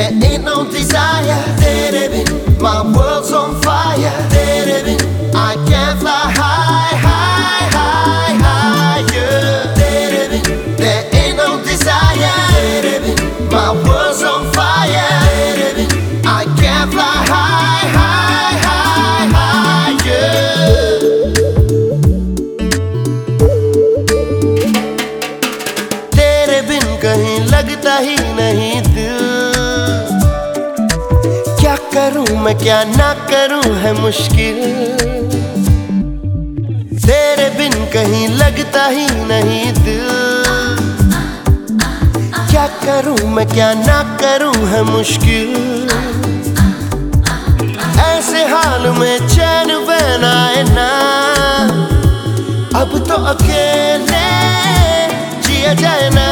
there ain't no desire. Dead, my world's on fire. Dead, मैं क्या ना करूँ है मुश्किल? तेरे बिन कहीं लगता ही नहीं दिल। क्या करूँ मैं, क्या ना करूँ है मुश्किल? ऐसे हाल में चैन बनाए ना। अब तो अकेले जिया जाए ना।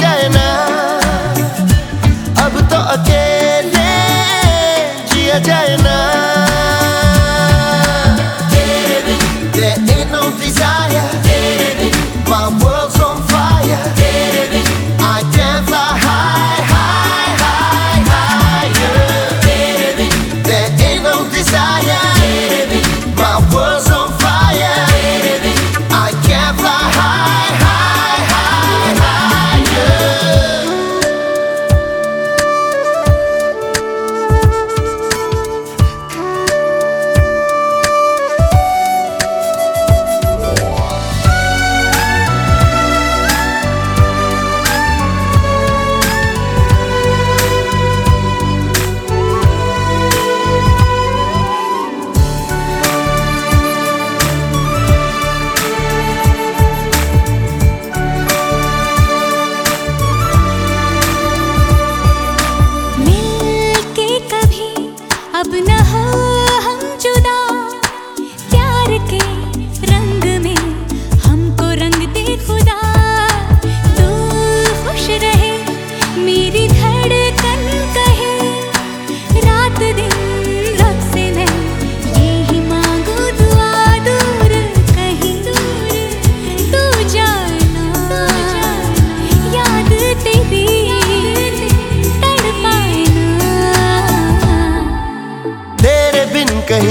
जाए ना अब तो अकेले जिया जाए ना there ain't no desire my world's on fire I can fly high, high, high, higher there ain't no desire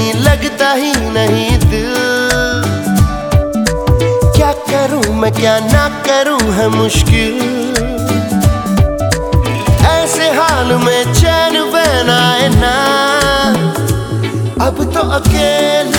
कहीं लगता ही नहीं दिल। क्या करूँ मैं, क्या ना करूँ है मुश्किल। ऐसे हाल में चैन बनाए ना। अब तो अकेले